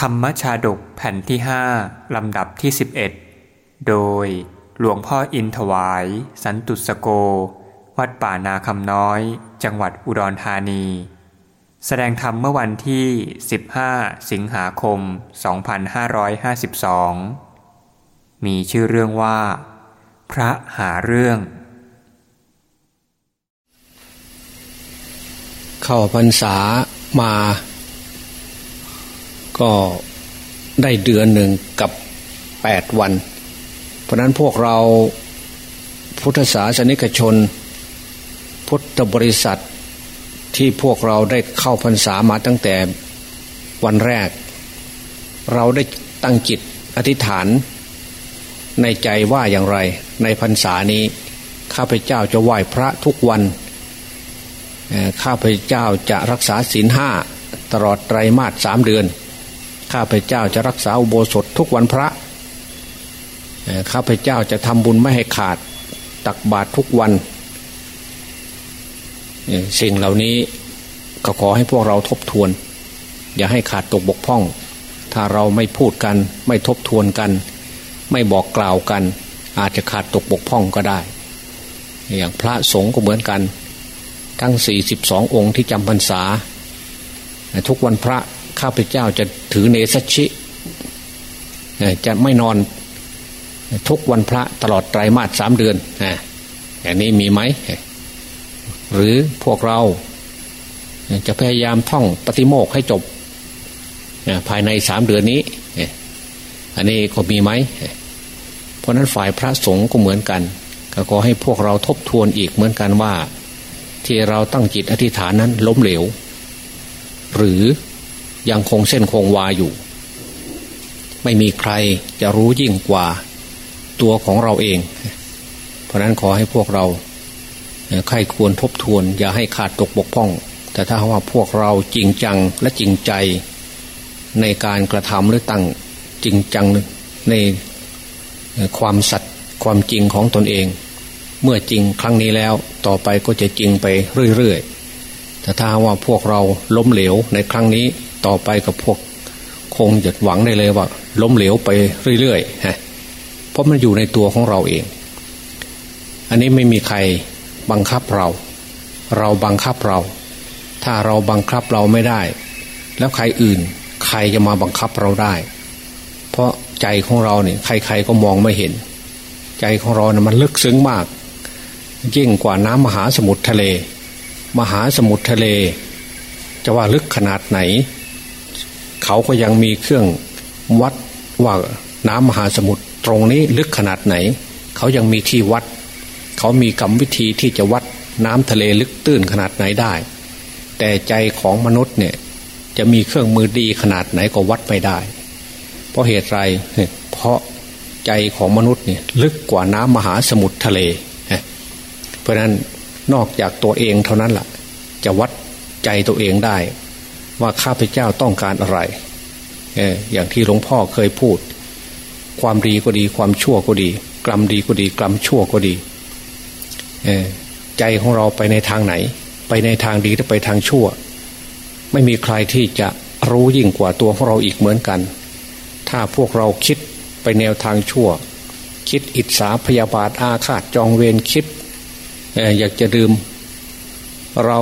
ธรรมชาดกแผ่นที่ห้าลำดับที่ 11 โดยหลวงพ่ออินถวาย สันตุสโก วัดป่านาคำน้อย จังหวัดอุดรธานี แสดงธรรมเมื่อวันที่ 15 สิงหาคม 2552 มีชื่อเรื่องว่า พระหาเรื่อง เข้าพรรษามา ก็ได้เดือนหนึ่งกับแปดวัน เพราะนั้นพวกเราพุทธศาสนิกชน พุทธบริษัทที่พวกเราได้เข้าพรรษามาตั้งแต่วันแรก เราได้ตั้งจิตอธิษฐานในใจว่าอย่างไรในพรรษานี้ ข้าพเจ้าจะไหว้พระทุกวัน ข้าพเจ้าจะรักษาศีลห้าตลอดไตรมาสสามเดือน ข้าพเจ้าจะรักษาอุโบสถทุกวันพระข้าพเจ้าจะทำบุญไม่ให้ขาดตักบาตรทุกวัน สิ่งเหล่านี้ก็ขอให้พวกเราทบทวน อย่าให้ขาดตกบกพร่อง ถ้าเราไม่พูดกัน ไม่ทบทวนกัน ไม่บอกกล่าวกัน อาจจะขาดตกบกพร่องก็ได้ อย่างพระสงฆ์ก็เหมือนกัน ทั้งสี่สิบสององค์ที่จำพรรษา ทุกวันพระ ข้าพเจ้าจะถือเนสชิ จะไม่นอนทุกวันพระตลอดไตรมาสสามเดือนอย่างนี้มีไหม หรือพวกเราจะพยายามท่องปฏิโมกให้จบภายในสามเดือนนี้ อันนี้ก็มีไหม เพราะนั้นฝ่ายพระสงฆ์ก็เหมือนกัน ก็ขอให้พวกเราทบทวนอีกเหมือนกันว่า ที่เราตั้งจิตอธิษฐานนั้นล้มเหลว หรือ ยังคงเส้นคงวาอยู่ ไม่มีใครจะรู้ยิ่งกว่าตัวของเราเอง เพราะนั้นขอให้พวกเราใครควรทบทวน อย่าให้ขาดตกบกพร่อง แต่ถ้าว่าพวกเราจริงจังและจริงใจ ในการกระทำหรือตั้งจริงจังในความสัตย์ความจริงของตนเอง เมื่อจริงครั้งนี้แล้วต่อไปก็จะจริงไปเรื่อยๆแต่ถ้าว่าพวกเราล้มเหลวในครั้งนี้ ต่อไปกับพวก คงจะหวังได้เลยว่า ล้มเหลวไปเรื่อยๆฮะเพราะมันอยู่ในตัวของเราเอง อันนี้ไม่มีใครบังคับเรา เราบังคับเรา ถ้าเราบังคับเราไม่ได้ แล้วใครอื่น ใครจะมาบังคับเราได้ เพราะใจของเราเนี่ยใครๆก็มองไม่เห็น ใจของเราเนี่ยมันลึกซึ้งมาก ยิ่งกว่าน้ำมหาสมุทรทะเล มหาสมุทรทะเล จะว่าลึกขนาดไหน เขาก็ยังมีเครื่องวัดว่าน้ำมหาสมุทรตรงนี้ลึกขนาดไหน เขายังมีที่วัด เขามีกรรมวิธีที่จะวัดน้ำทะเลลึกตื้นขนาดไหนได้ แต่ใจของมนุษย์เนี่ยจะมีเครื่องมือดีขนาดไหนก็วัดไม่ได้ เพราะเหตุไร เพราะใจของมนุษย์เนี่ยลึกกว่าน้ำมหาสมุทรทะเล เพราะนั้นนอกจากตัวเองเท่านั้นละ่ะ จะวัดใจตัวเองได้ ว่าข้าพเจ้าต้องการอะไรเอออย่างที่หลวงพ่อเคยพูด ความดีก็ดีความชั่วก็ดี กรรมดีก็ดี กรรมชั่วก็ดีเออใจของเราไปในทางไหน ไปในทางดีหรือไปทางชั่ว ไม่มีใครที่จะรู้ยิ่งกว่าตัวของเราอีกเหมือนกัน ถ้าพวกเราคิดไปแนวทางชั่ว คิดอิจฉาพยาบาทอาฆาตจองเวรคิดอยากจะดื่ม เรา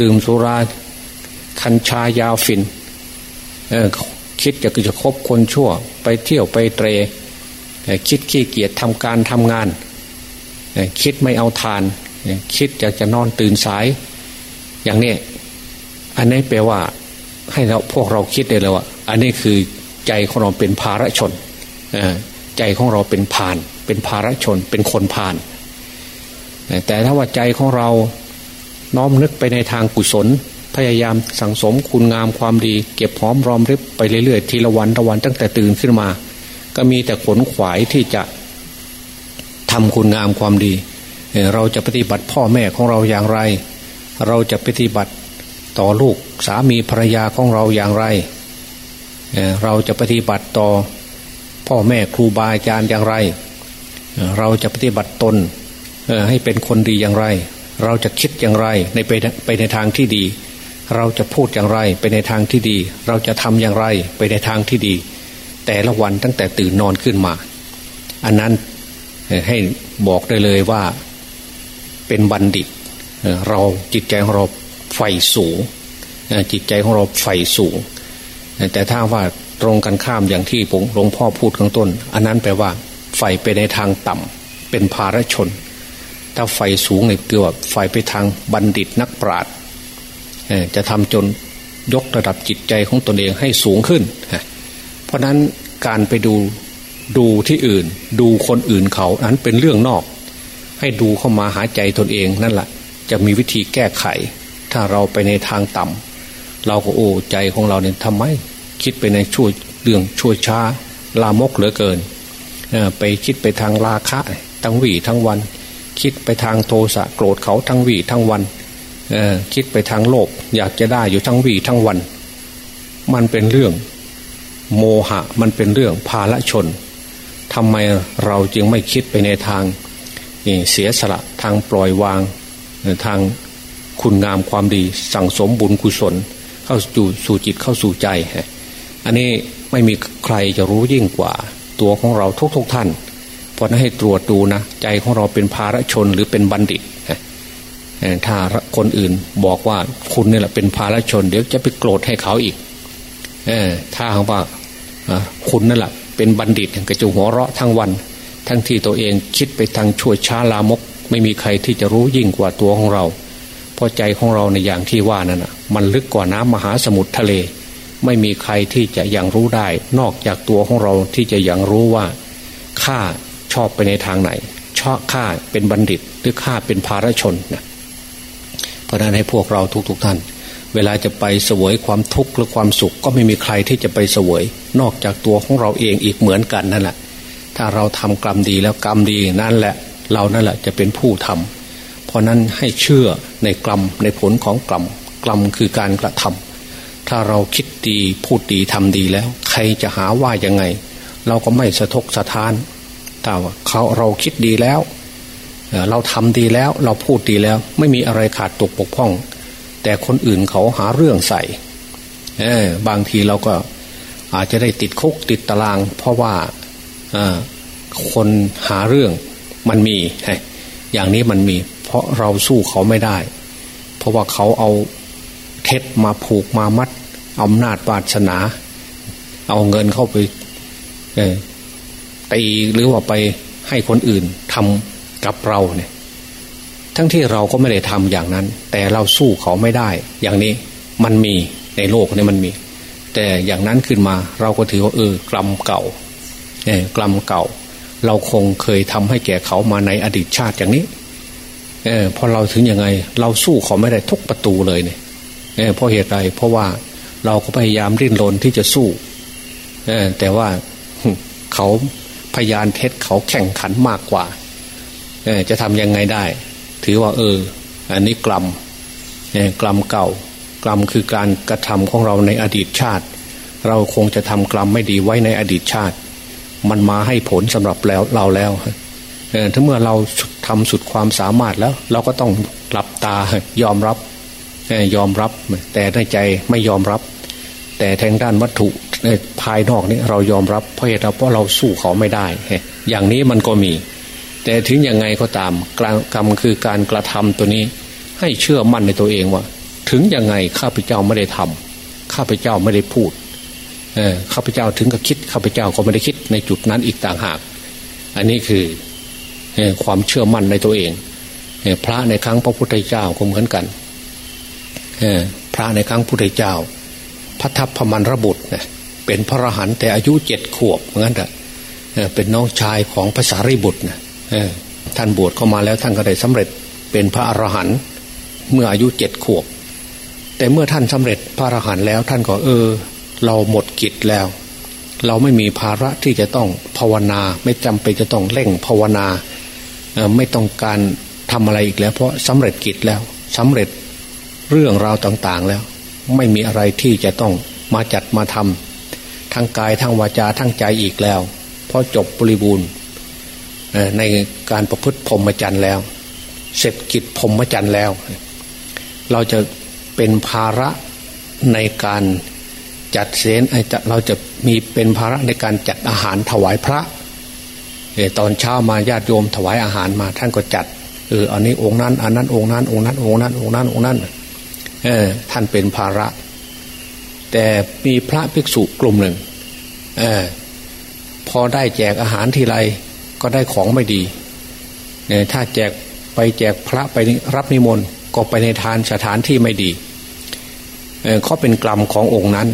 ดื่มสุรา คัญชายาวฟินคิดจะจะคบคนชั่ว ไปเที่ยวไปเตรคิดขี้เกียจทำการทำงาน คิดไม่เอาทาน คิดอยากจะนอนตื่นสาย อย่างนี้ อันนี้แปลว่า ให้เราพวกเราคิดได้เลยว่า อันนี้คือใจของเราเป็นภาระชนใจของเราเป็นผ่าน เป็นภาระชน เป็นคนผ่าน แต่ถ้าว่าใจของเราน้อมนึกไปในทางกุศล พยายามสั่งสมคุณงามความดี เก็บหอมรอมริบไปเรื่อยๆทีละวันละวันตั้งแต่ตื่นขึ้นมา ก็มีแต่ขนขวายที่จะทำคุณงามความดี เราจะปฏิบัติพ่อแม่ของเราอย่างไร เราจะปฏิบัติต่อลูกสามีภรรยาของเราอย่างไร เราจะปฏิบัติต่อพ่อแม่ครูบาอาจารย์อย่างไร เราจะปฏิบัติตนให้เป็นคนดีอย่างไร เราจะคิดอย่างไรในไปในทางที่ดี เราจะพูดอย่างไรไปในทางที่ดี เราจะทำอย่างไรไปในทางที่ดี แต่ละวันตั้งแต่ตื่นนอนขึ้นมา อันนั้นให้บอกได้เลยว่าเป็นบัณฑิต เราจิตใจของเราไฟสูงจิตใจของเราไฟสูง แต่ถ้าว่าตรงกันข้ามอย่างที่ผมหลวงพ่อพูดข้างต้น อันนั้นแปลว่าไฟไปในทางต่ำเป็นภารชน ถ้าไฟสูงเนี่ยคือว่าไฟไปทางบัณฑิตนักปราชญ์ จะทำจนยกระดับจิตใจของตนเองให้สูงขึ้น เพราะนั้นการไปดูดูที่อื่น ดูคนอื่นเขานั้นเป็นเรื่องนอก ให้ดูเข้ามาหาใจตนเองนั่นแหละจะมีวิธีแก้ไข ถ้าเราไปในทางต่ำเราก็โอ้ใจของเราเนี่ยทำไม คิดไปในช่วยเรื่องช่วยช้า ลามกเหลือเกิน ไปคิดไปทางราคะทั้งวี่ทั้งวัน คิดไปทางโทสะโกรธเขาทั้งวี่ทั้งวัน คิดไปทางโลภอยากจะได้อยู่ทั้งวี่ทั้งวัน มันเป็นเรื่องโมหะมันเป็นเรื่องภาละชนทำไมเราจึงไม่คิดไปในทางเสียสละทางปล่อยวาง ทางคุณงามความดี สั่งสมบุญกุศล เข้าสู่สู่จิตเข้าสู่ใจ อันนี้ไม่มีใครจะรู้ยิ่งกว่า ตัวของเราทุกๆทท่าน เพราะนั้นให้ตรวจดูนะ ใจของเราเป็นภาระชนหรือเป็นบัณฑิต ถ้าคนอื่นบอกว่าคุณนี่แหละเป็นภาระชน เดี๋ยวจะไปโกรธให้เขาอีกถ้าเขาว่าคุณนั่นแหละเป็นบัณฑิตก็จะหัวเราะทั้งวัน ทั้งที่ตัวเองคิดไปทางชั่วช้าลามก ไม่มีใครที่จะรู้ยิ่งกว่าตัวของเราเพราะใจของเราในอย่างที่ว่านั่นมันลึกกว่าน้ำมหาสมุทรทะเล ไม่มีใครที่จะยังรู้ได้ นอกจากตัวของเราที่จะยังรู้ว่าข้าชอบไปในทางไหนชอบข้าเป็นบัณฑิตหรือข้าเป็นภารชนนะ เพราะนั้นให้พวกเราทุกๆทท่าน เวลาจะไปเสวยความทุกข์หรือความสุขก็ไม่มีใครที่จะไปเสวย นอกจากตัวของเราเองอีกเหมือนกันนั่นแหละถ้าเราทำกรรมดีแล้วกรรมดีนั่นแหละ เรานั่นแหละจะเป็นผู้ทำเพราะนั้นให้เชื่อในกรรมในผลของกรรมกรรมคือการกระทำถ้าเราคิดดีพูดดีทำดีแล้ว ใครจะหาว่ายังไง เราก็ไม่สะทกสะท้านแต่ว่าเขาเราคิดดีแล้ว เราทำดีแล้วเราพูดดีแล้ว ไม่มีอะไรขาดตกปกพ่อง แต่คนอื่นเขาหาเรื่องใส่บางทีเราก็อาจจะได้ติดคุกติดตาราง เพราะว่าคนหาเรื่องมันมี อย่างนี้มันมี เพราะเราสู้เขาไม่ได้ เพราะว่าเขาเอาเท็จมาผูกมามัดอำนาจวาสนา เอาเงินเข้าไปตีหรือว่าไปให้คนอื่นทำ กับเราเนี่ย ทั้งที่เราก็ไม่ได้ทำอย่างนั้น แต่เราสู้เขาไม่ได้ อย่างนี้มันมีในโลกนี้มันมี แต่อย่างนั้นขึ้นมา เราก็ถือว่าเออกรรมเก่าเนี่ยกรรมเก่า เราคงเคยทำให้แก่เขามาในอดีตชาติอย่างนี้ เออพอเราถึงยังไง เราสู้เขาไม่ได้ทุกประตูเลยเนี่ยเออเพราะเหตุใดเพราะว่าเราก็พยายามริ้นรนที่จะสู้เออแต่ว่าเขาพยานเท็จเขาแข่งขันมากกว่า จะทำยังไงได้ ถือว่า เออ อันนี้กรรมกรรมเก่ากรรมคือการกระทำของเราในอดีตชาติ เราคงจะทำกรรมไม่ดีไว้ในอดีตชาติ มันมาให้ผลสำหรับแล้วเราแล้วถ้าเมื่อเราทำสุดความสามารถแล้ว เราก็ต้องหลับตายอมรับยอมรับ แต่ในใจไม่ยอมรับ แต่ทางด้านวัตถุภายนอกนี่เรายอมรับเพราะเหตุเพราะเราสู้เขาไม่ได้ อย่างนี้มันก็มี แต่ถึงยังไงก็ตามกรรมคือการกระทำตัวนี้ ให้เชื่อมั่นในตัวเองว่า ถึงยังไงข้าพเจ้าไม่ได้ทำข้าพเจ้าไม่ได้พูดเออข้าพเจ้าถึงกับคิด ข้าพเจ้าก็ไม่ได้คิดในจุดนั้นอีกต่างหาก อันนี้คือความเชื่อมั่นในตัวเองพระในครั้งพระพุทธเจ้าก็เหมือนกันพระในครั้งพุทธเจ้า พระทัพพมันระบุตรเป็นพระรหันต์แต่อายุเจ็ดขวบเหมือนกันเป็นน้องชายของพระสารีบุตรนะ ท่านบวชเข้ามาแล้วท่านก็ได้สำเร็จเป็นพระอรหันต์เมื่ออายุเจ็ดขวบ แต่เมื่อท่านสำเร็จพระอรหันต์แล้วท่านก็เออ เราหมดกิจแล้ว เราไม่มีภาระที่จะต้องภาวนา ไม่จำเป็นจะต้องเร่งภาวนาไม่ต้องการทำอะไรอีกแล้ว เพราะสำเร็จกิจแล้วสำเร็จเรื่องราวต่างๆแล้ว ไม่มีอะไรที่จะต้องมาจัดมาทำทั้งกายทั้งวาจาทั้งใจอีกแล้ว เพราะจบบริบูรณ์ ในการประพฤติพรหมจรรย์แล้วเสร็จกิจพรหมจรรย์แล้ว เราจะเป็นภาระในการจัดเสนเราจะมีเป็นภาระในการจัดอาหารถวายพระตอนเช้ามาญาติโยมถวายอาหารมาท่านก็จัดเอออันนี้องค์นั้นอันนั้นองค์นั้นองค์นั้นองค์นั้นองค์นั้นองค์นั้นเออท่านเป็นภาระ แต่มีพระภิกษุกลุ่มหนึ่งเออพอได้แจกอาหารทีไร ก็ได้ของไม่ดีเนี่ยถ้าแจกไปแจกพระไปรับนิมนต์ก็ไปในทานสถานที่ไม่ดีเขาเป็นกรรมขององค์นั้น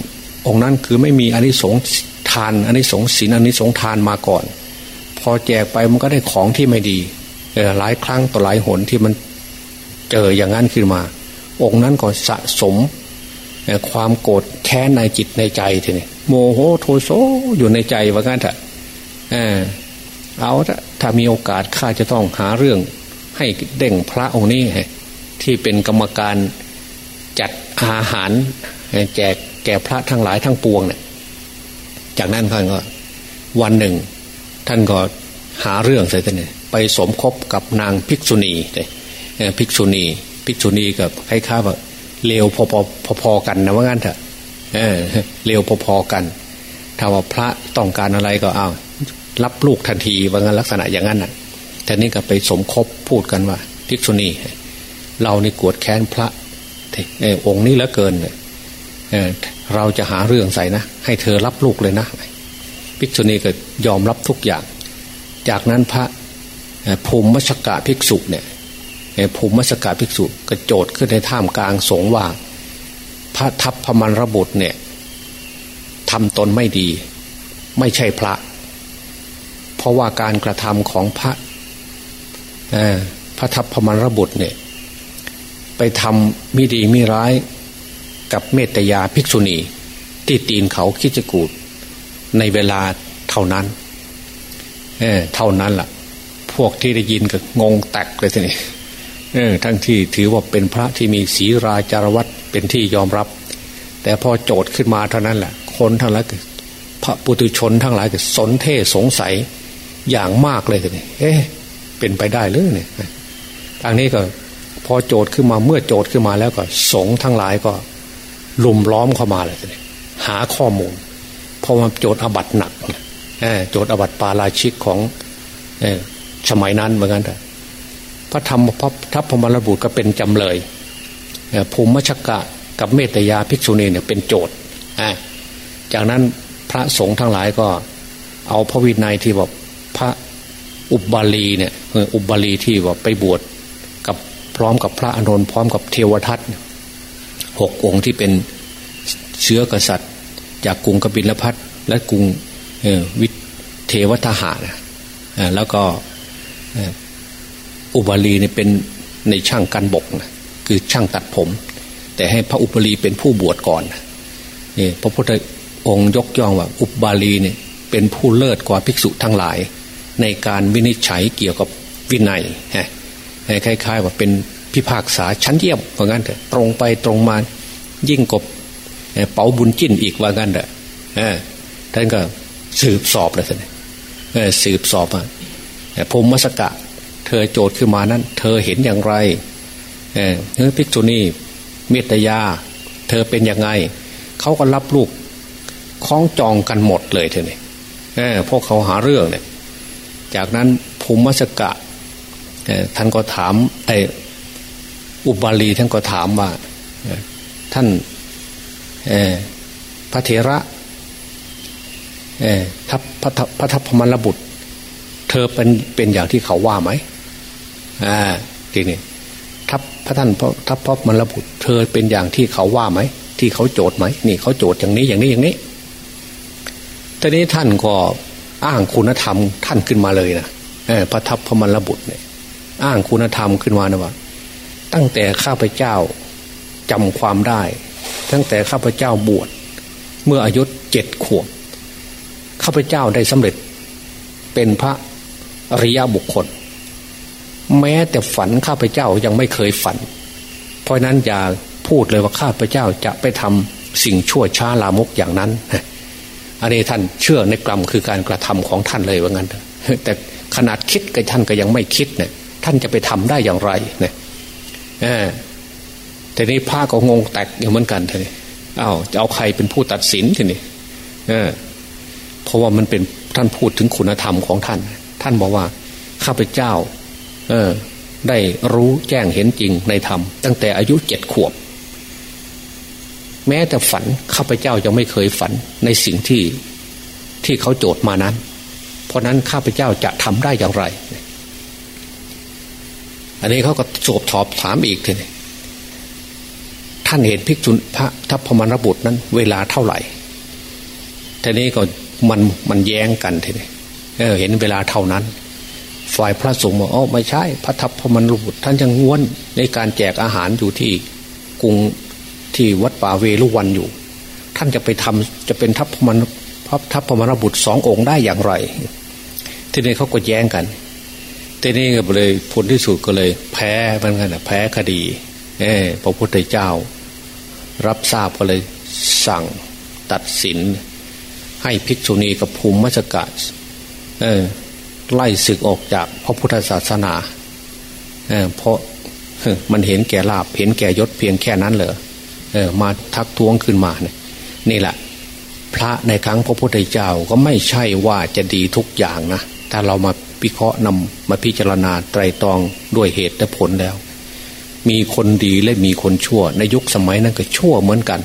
องค์นั้นคือไม่มีอนิสงส์ทานอนิสงส์ศีลอนิสงส์ทานมาก่อน พอแจกไปมันก็ได้ของที่ไม่ดีหลายครั้งต่อหลายหนที่มันเจออย่างนั้นขึ้นมา องค์นั้นก็สะสมความโกรธแค้นในจิตในใจทีนี้โมโหโทโซอยู่ในใจว่างั้นเถอะ เอาถ้ามีโอกาสข้าจะต้องหาเรื่องให้เด่งพระองค์นี้ที่เป็นกรรมการจัดอาหารแจกแก่พระทั้งหลายทั้งปวงเนี่ยจากนั้นท่านก็วันหนึ่ง ท่านก็หาเรื่องใส่ท่านไปสมคบกับนางภิกษุณีภิกษุณี ภิกษุณีกับคล้ายๆว่าเลวพอๆพอกันนะว่างั้นเถอะเร็วพอๆกัน ถ้าว่าพระต้องการอะไรก็เอา รับลูกทันทีว่างั้นลักษณะอย่างนั้นน่ะแต่นี่ก็ไปสมคบพูดกันว่าภิกษุณีเรานี่กวดแค้นพระองค์นี้แล้วเกินเราจะหาเรื่องใส่นะ ให้เธอรับลูกเลยนะภิกษุณีก็ยอมรับทุกอย่าง จากนั้นพระภูมิมัชกาภิกษุเนี่ยภูมิมัชกาภิกษุกระโจดขึ้นในท่ามกลางสงว่า พระทัพพมันระบุตรเนี่ยทำตนไม่ดี ไม่ใช่พระ เพราะว่าการกระทำของพระพระทัพพมรบุตรเนี่ย ไปทำมิดีมิร้ายกับเมตยาภิกษุณี ที่ตีนเขาคิจกูดในเวลาเท่านั้นเออเท่านั้นละ่ะ พวกที่ได้ยินก็งงแตกเลยทีนี้เออทั้งที่ถือว่าเป็นพระที่มีศีราจารวัตเป็นที่ยอมรับ แต่พอโจทย์ขึ้นมาเท่านั้นแหละ คนทั้งหลายพระปุตุชนทั้งหลายก็สนเทสงสัย อย่างมากเลยทีนี้เอ๊ะเป็นไปได้หรือเนี่ยทางนี้ก็พอโจทย์ขึ้นมาเมื่อโจทย์ขึ้นมาแล้วก็ สงทั้งหลายก็ ลุมล้อมเข้ามาเลยทีหาข้อมูลพราะว่าโจทย์อบัตหนักโจทย์อบัตปาราชิกของสมัยนั้นเหมือนกันแต่พระธรรมพระทัพพมรบุตรก็เป็นจำเลยภูมิมชกะกับเมตยาภิกษุณีเนี่ยเป็นโจทย์จากนั้นพระสงฆ์ทั้งหลายก็ เอาพระวินัยที่บอก พระอุบาลีเนี่ยอุบาลีที่ว่าไปบวชกับพร้อมกับพระอานนพร้อมกับเทวทัตหกองค์ที่เป็นเชื้อกษัตริย์ จากกรุงกบิลพัทและกรุงวิเทวทหารแล้วก็อุบาลีเนี่ยเป็นในช่างกันบกนะคือช่างตัดผม แต่ให้พระอุบาลีเป็นผู้บวชก่อนนี่พระพุทธองค์ยกย่องว่าอุบาลีเนี่ยเป็นผู้เลิศกว่าภิกษุทั้งหลาย ในการวินิจฉัยเกี่ยวกับวินัยคล้ายๆ ว่าเป็นพิพากษาชั้นเยี่ยมว่างั้นเถอะตรงไปตรงมายิ่งกบเป๋าบุญจิ้นอีกว่างั้นเถอะท่านก็สืบสอบเลยท่านสืบสอบอะพมมสกะ เธอโจทย์ขึ้นมานั้น เธอเห็นอย่างไรเฮ้ยภิกษุณีเมตยา เธอเป็นยังไง เขาก็รับลูกคล้องจองกันหมดเลยเธอเนี่ยพวกเขาหาเรื่องเนี่ย จากนั้นภูมิสกะท่านก็ถามไออุบาลีท่านก็ถามว่าท่านพระเถระทัพพระทัพพมรบุตร เธอเป็นเป็นอย่างที่เขาว่าไหมอ่าทีนี้ทัพพระท่านทัพพมรบุตร เธอเป็นอย่างที่เขาว่าไหมที่เขาโจทย์ไหมนี่เขาโจทย์อย่างนี้อย่างนี้อย่างนี้ตอนนี้ท่านก็ อ้างคุณธรรมท่านขึ้นมาเลยนะพระทัพพมรบุตรเนี่ย อ้างคุณธรรมขึ้นมานะว่า ตั้งแต่ข้าพเจ้าจำความได้ ตั้งแต่ข้าพเจ้าบวชเมื่ออายุเจ็ดขวบข้าพเจ้าได้สำเร็จ เป็นพระอริยบุคคล แม้แต่ฝันข้าพเจ้ายังไม่เคยฝัน เพราะนั้นอย่าพูดเลยว่าข้าพเจ้าจะไปทำสิ่งชั่วช้าลามกอย่างนั้น อันนี้ท่านเชื่อในกรรมคือการกระทำของท่านเลยว่างั้นแต่ขนาดคิดกับท่านก็ยังไม่คิดเนี่ยท่านจะไปทำได้อย่างไรเนี่ยแต่นี้พระก็งงแตกอยู่เหมือนกันทีนี้อ้าวจะเอาใครเป็นผู้ตัดสินทีนี้เออเพราะว่ามันเป็นท่านพูดถึงคุณธรรมของท่าน ท่านบอกว่าข้าพเจ้า เออ ได้รู้แจ้งเห็นจริงในธรรมตั้งแต่อายุเจ็ดขวบ แม้แต่ฝันข้าพเจ้ายังไม่เคยฝันในสิ่งที่ที่เขาโจทย์มานั้น เพราะนั้นข้าพเจ้าจะทำได้อย่างไร อันนี้เขาก็โจบถอบถามอีกทีนี้ท่านเห็นภิกษุพระทัพพมรบุตรนั้น เวลาเท่าไหร่ทีนี้ก็มันมันแย้งกันทีนี้เออเห็นเวลาเท่านั้น ฝ่ายพระสงฆ์บอกอ๋อไม่ใช่ พระทัพพมรบุตร ท่านยังง้วนในการแจกอาหารอยู่ที่กรุง ที่วัดป่าเวลุวันอยู่ ท่านจะไปทำจะเป็นทัพพมรพระทัพพมรบุตรสององค์ได้อย่างไร ทีนี้เขาก็แย้งกัน ทีนี้ก็เลยผลที่สุดก็เลย แพ้มือนกันแพ้คดีเออพระพุทธเจ้า รับทราบก็เลยสั่งตัดสิน ให้ภิกษุณีกับภูมิมัจกะเออไล่ศึกออกจากพระพุทธศาสนาเออเพราะมันเห็นแก่ลาบเห็นแก่ยศเพียงแค่นั้นเหรอ มาทักท้วงขึ้นมาเนี่ยนี่แหละ พระในครั้งพระพุทธเจ้าก็ไม่ใช่ว่าจะดีทุกอย่างนะถ้าเรามาพิเคราะห์นำมาพิจารณาไตรตรองด้วยเหตุและผลแล้ว มีคนดีและมีคนชั่ว ในยุคสมัยนั้นก็ชั่วเหมือนกัน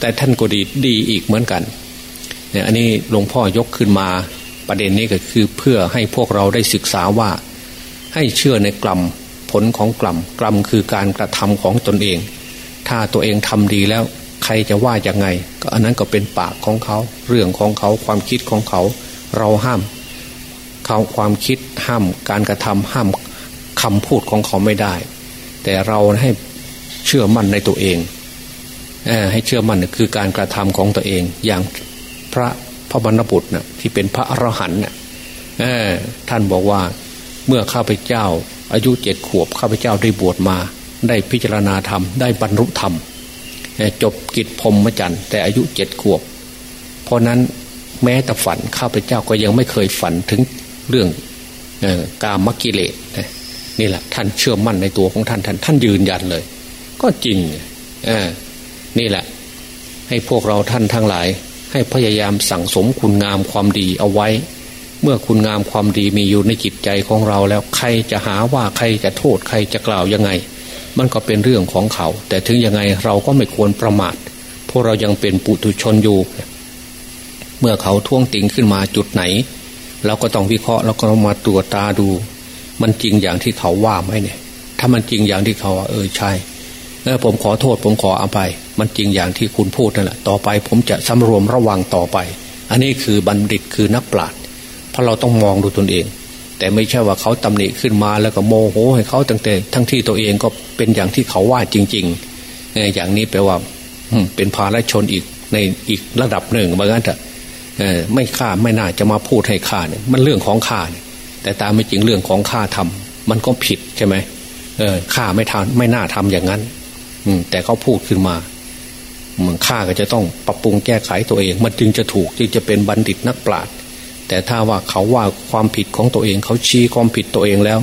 แต่ท่านก็ดีดีอีกเหมือนกันเนี่ยอันนี้หลวงพ่อยกขึ้นมาประเด็นนี้ก็คือเพื่อให้พวกเราได้ศึกษาว่า ให้เชื่อในกรรมผลของกรรมกรรมคือการกระทำของตนเอง ถ้าตัวเองทำดีแล้วใครจะว่าอย่างไง ก็อันนั้นก็เป็นปากของเขา เรื่องของเขาความคิดของเขา เราห้ามเขาความคิดห้ามการกระทำห้ามคำพูดของเขาไม่ได้ แต่เราให้เชื่อมั่นในตัวเองให้เชื่อมั่นคือการกระทำของตัวเอง อย่างพระพระบรรณบุตรนะ่ะที่เป็นพระอรหันต์น่ะท่านบอกว่าเมื่อข้าพเจ้า อายุเจ็ดขวบข้าพเจ้าได้บวชมา ได้พิจารณาธรรม ได้บรรลุธรรม จบกิจพรมจันทร์แต่อายุเจ็ดขวบ เพราะนั้นแม้แต่ฝันข้าพเจ้าก็ยังไม่เคยฝันถึงเรื่องกามกิเลสนี่แหละ ท่านเชื่อมั่นในตัวของท่านท่านท่านยืนยันเลย ก็จริงนี่แหละ ให้พวกเราท่านทั้งหลาย ให้พยายามสั่งสมคุณงามความดีเอาไว้ เมื่อคุณงามความดีมีอยู่ในจิตใจของเราแล้วใครจะหาว่าใครจะโทษใครจะกล่าวยังไง มันก็เป็นเรื่องของเขา แต่ถึงยังไงเราก็ไม่ควรประมาทเพราะเรายังเป็นปุถุชนอยู่ เมื่อเขาท่วงติงขึ้นมาจุดไหน เราก็ต้องวิเคราะห์แล้วก็มาตรวจตาดู มันจริงอย่างที่เขาว่าไหมเนี่ย ถ้ามันจริงอย่างที่เขาว่าเออใช่เออผมขอโทษผมขออภัย มันจริงอย่างที่คุณพูดนั่นแหละต่อไปผมจะสำรวมระวังต่อไป อันนี้คือบัณฑิตคือนักปราชญ์เพราะเราต้องมองดูตนเอง แต่ไม่ใช่ว่าเขาตำหนิขึ้นมาแล้วก็โมโหให้เขาตั้งแต่ทั้งที่ตัวเองก็เป็นอย่างที่เขาว่าจริงๆอย่างนี้แปลว่าเป็นภาลชนอีกในอีกระดับหนึ่งเหมือนกันเถอะไม่ฆ่าไม่น่าจะมาพูดให้ฆ่าเนี่ยมันเรื่องของฆ่าเนี่ยแต่ตามไม่จริงเรื่องของฆ่าทำมันก็ผิดใช่ไหมเออฆ่าไม่ทานไม่น่าทำอย่างนั้น อืม แต่เขาพูดขึ้นมาเหมือนฆ่าก็จะต้องปรับปรุงแก้ไขตัวเอง มันจึงจะถูกจึงจะเป็นบัณฑิตนักปราชญ์ แต่ถ้าว่าเขาว่าความผิดของตัวเองเขาชี้ความผิดตัวเองแล้ว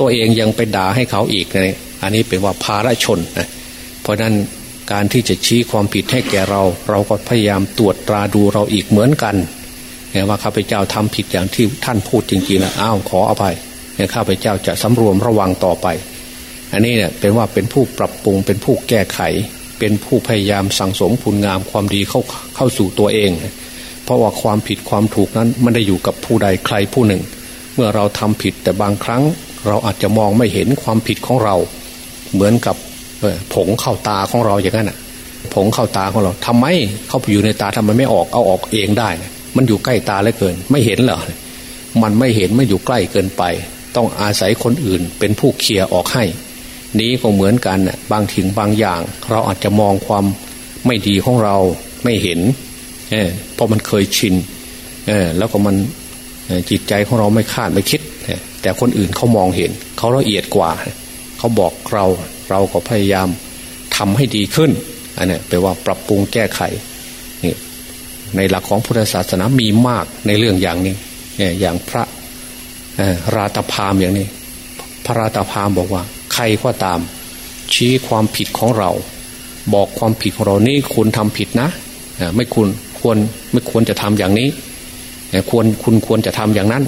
ตัวเองยังไปด่าให้เขาอีกนอันนี้เป็นว่าภาระชนนะเพราะนั้นการที่จะชี้ความผิดให้แก่เรา เราก็พยายามตรวจตราดูเราอีกเหมือนกันว่าข้าพเจ้าทำผิดอย่างที่ท่านพูดจริงๆนะอ้าวขออภัยเนี่ยข้าพเจ้าจะสำรวมระวังต่อไป อันนี้เนี่ยเป็นว่าเป็นผู้ปรับปรุงเป็นผู้แก้ไข เป็นผู้พยายามสั่งสมคุณงามความดีเข้าเข้าสู่ตัวเอง เพราะว่าความผิดความถูกนั้นไม่ได้อยู่กับผู้ใดใครผู้หนึ่ง เมื่อเราทำผิดแต่บางครั้ง เราอาจจะมองไม่เห็นความผิดของเรา เหมือนกับผงเข้าตาของเราอย่างนั้นอะผงเข้าตาของเราทำไมเข้าไปอยู่ในตาทำไมไม่ออกเอาออกเองได้ มันอยู่ใกล้ตาเหลือเกิน ไม่เห็นเหรอมันไม่เห็นไม่อยู่ใกล้เกินไป ต้องอาศัยคนอื่น เป็นผู้เคลียร์ออกให้ นี้ก็เหมือนกันน่ะบางถึงบางอย่าง เราอาจจะมองความไม่ดีของเราไม่เห็น เออเพราะมันเคยชินเออแล้วก็มันจิตใจของเราไม่คาดไม่คิด แต่คนอื่นเขามองเห็น เขาละเอียดกว่า เขาบอกเราเราก็พยายามทำให้ดีขึ้นอันนี้แปลว่าปรับปรุงแก้ไขนี่ในหลักของพุทธศาสนามีมากในเรื่องอย่างนี้เนี่ยอย่างพระราตพามอย่างนี้ พระราตพามบอกว่า ใครก็ตาม ชี้ความผิดของเรา บอกความผิดของเรานี่คุณทำผิดนะ ไม่คุณ ควรไม่ควรจะทำอย่างนี้ควรคุณควรจะทำอย่างนั้น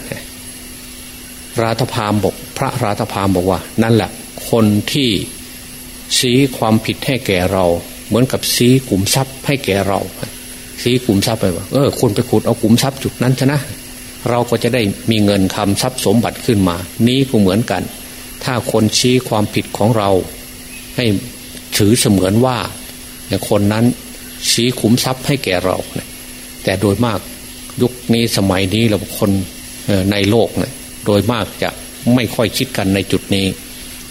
ราธพามบอก พระราธพามบอกว่า นั่นแหละ คนที่ชี้ความผิดให้แก่เรา เหมือนกับชี้กลุ่มทรัพย์ให้แก่เราชี้กลุ่มทรัพย์ไปว่าเออคุณไปขุดเอากลุ่มทรัพย์จุดนั้นชนะเราก็จะได้มีเงินคำทรัพย์สมบัติขึ้นมา นี้ก็เหมือนกัน ถ้าคนชี้ความผิดของเรา ให้ถือเสมือนว่าคนนั้น ชี้ขุมทรัพย์ให้แก่เราแต่โดยมากยุคนี้สมัยนี้เราคนในโลกเนี่ยโดยมากจะไม่ค่อยคิดกันในจุดนี้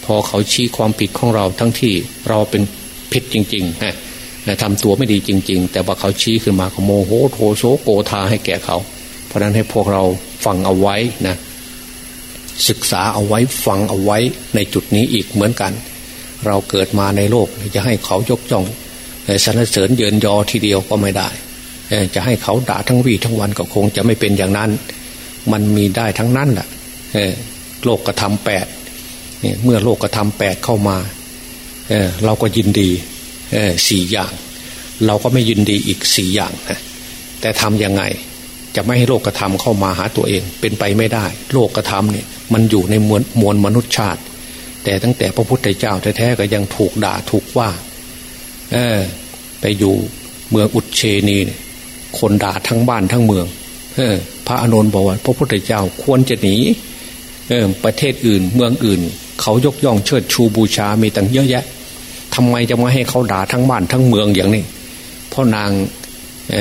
พอเขาชี้ความผิดของเราทั้งที่เราเป็นผิดจริงๆนะทำตัวไม่ดีจริง ๆ แต่ว่าเขาชี้ขึ้นมาเขาโมโหโทโซโกธาให้แก่เขา เพราะนั้นให้พวกเราฟังเอาไว้นะศึกษาเอาไว้ฟังเอาไว้ในจุดนี้อีกเหมือนกัน เราเกิดมาในโลกจะให้เขายกย่อง สรรเสริญเยินยอทีเดียวก็ไม่ได้ จะให้เขาด่าทั้งวีทั้งวันก็คงจะไม่เป็นอย่างนั้น มันมีได้ทั้งนั้นแหละโลกกระทำแปดเมื่อโลกกระทำแปดเข้ามาเเราก็ยินดีสี่อย่าง เราก็ไม่ยินดีอีกสี่อย่างนะแต่ทำยังไงจะไม่ให้โลกกระทำเข้ามาหาตัวเอง เป็นไปไม่ได้ โลกกระทำเนี่ยมันอยู่ในมวลมวลมนุษยชาติ แต่ตั้งแต่พระพุทธเจ้าแท้ๆก็ยังถูกด่าถูกว่า เออ ไปอยู่เมืองอุดเชนี คนด่าทั้งบ้านทั้งเมือง เออ พระอนุนบอกว่าพระพุทธเจ้าควรจะหนีเออประเทศอื่นเมืองอื่น เขายกย่องเชิดชูบูชา มีตั้งเยอะแยะทำไมจะมาให้เขาด่าทั้งบ้านทั้งเมืองอย่างนี้พราะนางเ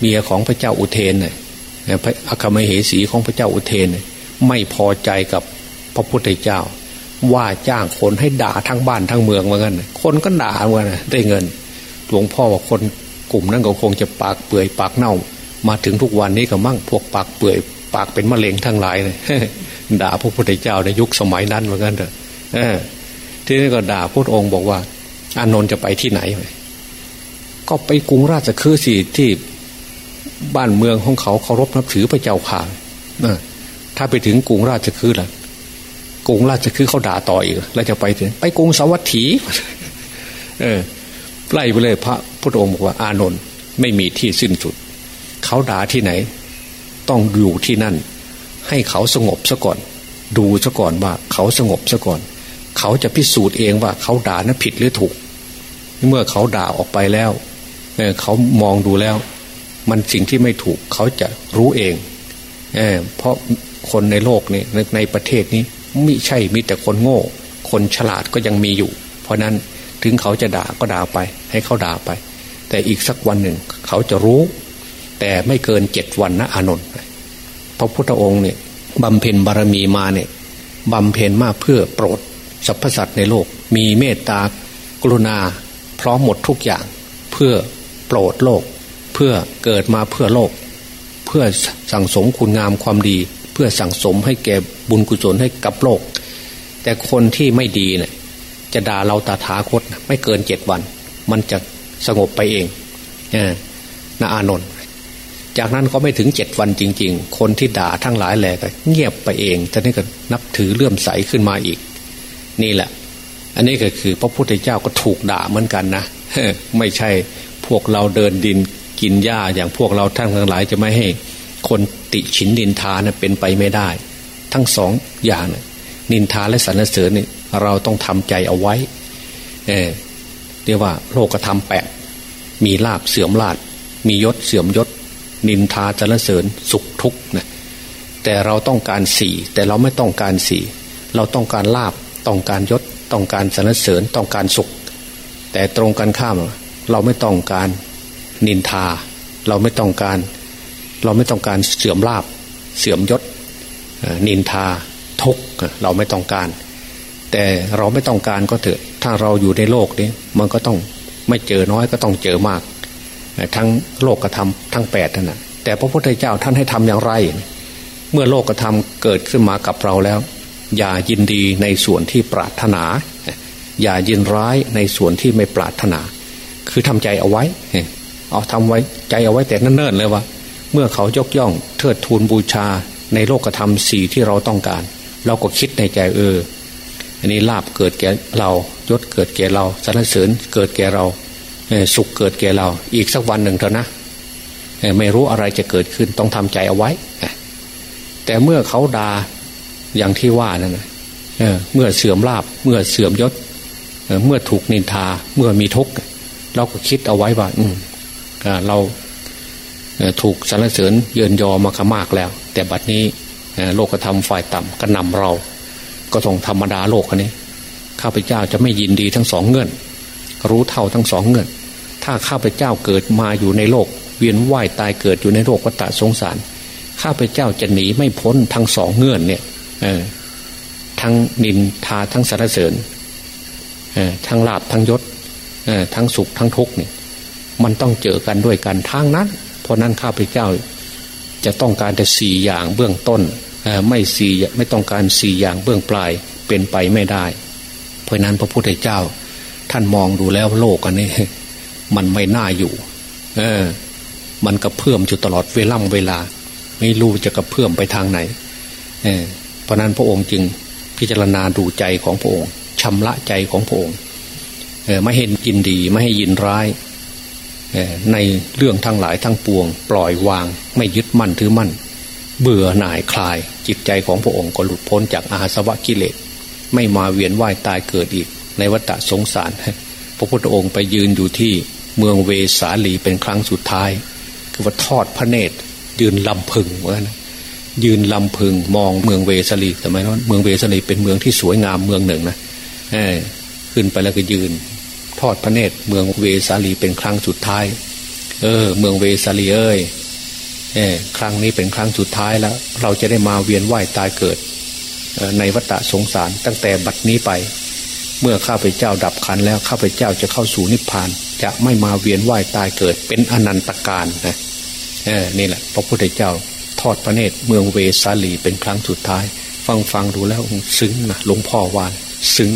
เมียของพระเจ้าอุเทนเนี่ยพระอัคมเหสีของพระเจ้าอุเทน ไม่พอใจกับพระพุทธเจ้า ว่าจ้างคนให้ด่าทั้งบ้านทั้งเมืองเหมือนกันคนก็ด่าว่าได้เงินหลวงพ่อว่าคนกลุ่มนั้นก็คงจะปากเปื่อยปากเน่า มาถึงทุกวันนี้ก็มั่งพวกปากเปื่อย ปากเป็นมะเร็งทั้งหลายเลยด่าพระพุทธเจ้าในยุคสมัยนั้นเหมือนกันเถอะที่นี่ก็ด่าพระองค์บอกว่า อานนท์จะไปที่ไหนก็ไปกรุงราชคือสิที่บ้านเมืองของเขาเคารพนับถือพระเจ้าข่าถ้าไปถึงกรุงราชคือล่ะ กรุงราชคือเขาด่าต่ออีกแล้วจะไปถึงไปกรุงสวัสดีเออไล่ไปเลยพระพุทธองค์บอกว่าอานนท์ไม่มีที่สิ้นสุด เขาด่าที่ไหน ต้องอยู่ที่นั่น ให้เขาสงบซะก่อน ดูซะก่อนว่าเขาสงบซะก่อน เขาจะพิสูจน์เองว่าเขาด่านั้นผิดหรือถูก เมื่อเขาด่าออกไปแล้วเเขามองดูแล้ว มันสิ่งที่ไม่ถูก เขาจะรู้เองเเพราะคนในโลกนี้ในประเทศนี้ ม่ใช่มีแต่คนโง่ คนฉลาดก็ยังมีอยู่ เพราะนั้นถึงเขาจะด่าก็ด่าไป ให้เขาด่าไป แต่อีกสักวันหนึ่งเขาจะรู้ แต่ไม่เกินเจ็ดวันนะอานนท์พระพุทธองค์เนี่ยบำเพ็ญบารมีมาเนี่ยบำเพ็ญมาเพื่อโปรดสรรพสัตว์ในโลก มีเมตตากรุณา พร้อมหมดทุกอย่างเพื่อโปรดโลก เพื่อเกิดมาเพื่อโลก เพื่อสั่งสมคุณงามความดี เพื่อสั่งสมให้แก่บุญกุศลให้กับโลก แต่คนที่ไม่ดีเนี่ยจะด่าเราตาถาคตไม่เกินเจ็ดวัน มันจะสงบไปเองนะอานนท์จากนั้นก็ไม่ถึงเจ็ดวันจริง ๆ คนที่ด่าทั้งหลายแหละก็เงียบไปเองท่านี้ก็นับถือเลื่อมใสขึ้นมาอีก นี่แหละ อันนี้ก็คือ พระพุทธเจ้าก็ถูกด่าเหมือนกันนะไม่ใช่พวกเราเดินดินกินหญ้าอย่างพวกเราทั้งทั้งหลายจะไม่ให้ คนติฉินดินทานะเป็นไปไม่ได้ ทั้งสองอย่างนะนินทาและสรรเสริญนี่เราต้องทำใจเอาไว้เออเรียกว่าโลกธรรมแปดมีลาบเสื่อมลาบมียศเสื่อมยศ นินทาสรรเสริญสุขทุกข์นะแต่เราต้องการสี่แต่เราไม่ต้องการสี่เราต้องการลาบต้องการยศต้องการสรรเสริญต้องการสุข แต่ตรงกันข้ามเราไม่ต้องการนินทา เราไม่ต้องการ เราไม่ต้องการเสื่อมลาบ เสื่อมยศนินทาทุกเราไม่ต้องการ แต่เราไม่ต้องการก็เถอะถ้าเราอยู่ในโลกนี้มันก็ต้องไม่เจอน้อยก็ต้องเจอมาก ทั้งโลกกระทำทั้งแปดนั่นแหะแต่พระพุทธเจ้าท่านให้ทำอย่างไร เมื่อโลกกระทำเกิดขึ้นมากับเราแล้ว อย่ายินดีในส่วนที่ปรารถนา อย่ายินร้ายในส่วนที่ไม่ปรารถนา คือทำใจเอาไว้ เอาทำไว้ใจเอาไว้แต่เนิ่นๆเลยว่า เมื่อเขายกย่องเทิดทูนบูชาในโลกธรรมสี่ที่เราต้องการ เราก็คิดในใจเออ อันนี้ลาบเกิดแก่เรายศเกิดแก่เราสรรเสริญเกิดแก่เราสุขเกิดแก่เรา อีกสักวันหนึ่งเถอะนะไม่รู้อะไรจะเกิดขึ้นต้องทำใจเอาไว้ แต่เมื่อเขาดาอย่างที่ว่านั่นนะเมื่อเสื่อมลาบ เมื่อเสื่อมยศเมื่อถูกนินทา เมื่อมีทุกข์เราก็คิดเอาไว้ว่า อืมเรา ถูกสรรเสริญเยินยอมาขมากแล้ว แต่บัดนี้โลกธรรมฝ่ายต่ำก็นำเรา ก็ต้องธรรมดาโลกนี้ข้าพเจ้าจะไม่ยินดีทั้งสองเงื่อน รู้เท่าทั้งสองเงื่อน ถ้าข้าพเจ้าเกิดมาอยู่ในโลก เวียนว่ายตายเกิดอยู่ในโลกวัฏสงสาร ข้าพเจ้าจะหนีไม่พ้นทั้งสองเงื่อนเนี่ยทั้งนินทาทั้งสรรเสริญทั้งลาบทั้งยศทั้งสุขทั้งทุกข์เนี่ยมันต้องเจอกันด้วยกันทางนั้น เพราะนั้นข้าพเจ้าจะต้องการแต่สี่อย่างเบื้องต้นไม่สี่ไม่ต้องการสี่อย่างเบื้องปลายเป็นไปไม่ได้ เพราะนั้นพระพุทธเจ้า ท่านมองดูแล้วโลกอันนี้ มันไม่น่าอยู่ เออ มันกระเพื่อมอยู่ตลอดเวล่ำเวลา ไม่รู้จะกระเพื่อมไปทางไหน เออ เพราะนั้นพระองค์จึงพิจารณาดูใจของพระองค์ชำระใจของพระองค์ไม่เห็นยินดีไม่ให้ยินร้าย ในเรื่องทั้งหลายทั้งปวง ปล่อยวางไม่ยึดมั่นถือมั่น เบื่อหน่ายคลาย จิตใจของพระองค์ก็หลุดพ้นจากอาสวะกิเลสไม่มาเวียนว่ายตายเกิดอีก ในวัฏสงสาร พระพุทธองค์ไปยืนอยู่ที่เมืองเวสาลีเป็นครั้งสุดท้าย คือว่าทอดพระเนตร ยืนลำพึงว่านะยืนลำพึงมองเมืองเวสาลีแต่ไม่นั้นเมืองเวสาลีเป็นเมืองที่สวยงามเมืองหนึ่งนะขึ้นไปแล้วก็ยืน อดพระเนตรเมืองเวสาลีเป็นครั้งสุดท้าย เออ เมืองเวสาลีเอ้ยเออครั้งนี้เป็นครั้งสุดท้ายแล้ว เราจะได้มาเวียนว่ายตายเกิดในวัฏสงสารตั้งแต่บัดนี้ไป เมื่อข้าพเจ้าดับขันแล้วข้าพเจ้าจะเข้าสู่นิพพาน จะไม่มาเวียนว่ายตายเกิด เป็นอนันตการนะเออนี่แหละ พระพุทธเจ้าทอดพระเนตรเมืองเวสาลีเป็นครั้งสุดท้าย ฟังฟังดูแล้วซึ้งนะหลวงพ่อวานซึ้ง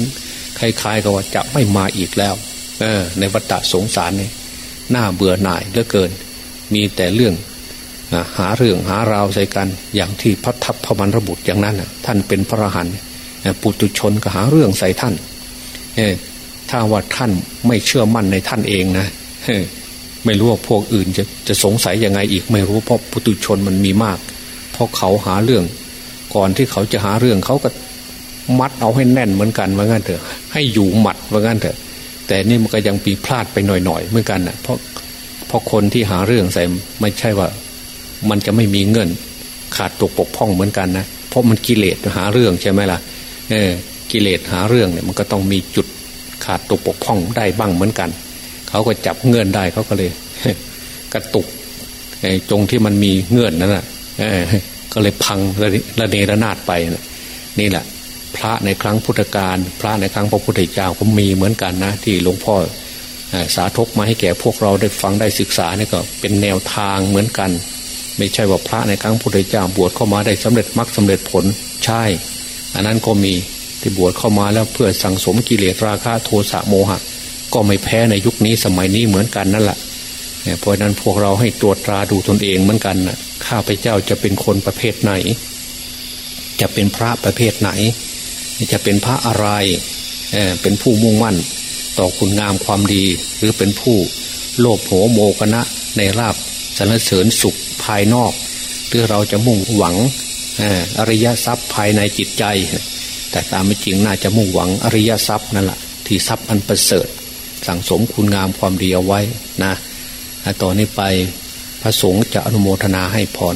คล้ายๆกับว่าจะไม่มาอีกแล้ว เออ ในวัฏสงสารนี่น่าเบื่อหน่ายเหลือเกิน มีแต่เรื่องหาเรื่องหาราวใส่กันอย่างที่พระทัพพมันระบุอย่างนั้นท่านเป็นพระหันปุตุชนก็หาเรื่องใส่ท่านถ้าว่าท่านไม่เชื่อมั่นในท่านเองนะไม่รู้ว่าพวกอื่นจะจะสงสัยยังไงอีกไม่รู้เพราะปุตุชนมันมีมาก เพราะเขาหาเรื่อง ก่อนที่เขาจะหาเรื่องเขาก็มัดเอาให้แน่นเหมือนกันว่างั้นเถอะ ให้อยู่หมัดว่างั้นเถอะ แต่นี่มันก็ยังปีพลาดไปหน่อยๆเหมือนกันนะเพราะเพราะคนที่หาเรื่องใส่ไม่ใช่ว่า มันจะไม่มีเงิน ขาดตกปกพ่องเหมือนกันนะเพราะมันกิเลสหาเรื่องใช่ไหมล่ะเออกิเลสหาเรื่องเนี่ยมันก็ต้องมีจุดขาดตกปกพ่องได้บ้างเหมือนกัน เขาก็จับเงินได้เขาก็เลย กระตุกจงที่มันมีเงื่อนนั่นแหละก็เลยพังระเนระนาดไปนี่แหละ พระในครั้งพุทธกาลพระในครั้งพระพุทธเจ้าก็มีเหมือนกันนะ ที่หลวงพ่อสาธกมาให้แก่พวกเราได้ฟังได้ศึกษาเนี่ก็เป็นแนวทางเหมือนกัน ไม่ใช่ว่าพระในครั้งพุทธเจ้าบวชเข้ามาได้สำเร็จมรรคสาเร็จผลใช่ อันนั้นก็มีที่บวชเข้ามาแล้วเพื่อสั่งสมกิเลสราคะโทสะโมหะ ก็ไม่แพ้ในยุคนี้สมัยนี้เหมือนกันนั่นแหละเพราะนั้นพวกเราให้ตรวจตราดูตนเองเหมือนกันนะข้าพเจ้าจะเป็นคนประเภทไหน จะเป็นพระประเภทไหน จะเป็นพระอะไรเเป็นผู้มุ่งมั่น ต่อคุณงามความดี หรือเป็นผู้โลภโหโมกณะในราบสรรเสริญสุขภายนอกหรือเราจะมุ่งหวังอริยทรัพย์ภายในจิตใจ แต่ตามไม่จริงน่าจะมุ่งหวังอริยทรัพย์นั่นแหละที่ทรัพย์อันประเสริฐ สั่งสมคุณงามความดีเอาไว้นะต่อนนี้ไปพระสงฆ์จะอนุโมทนาให้พร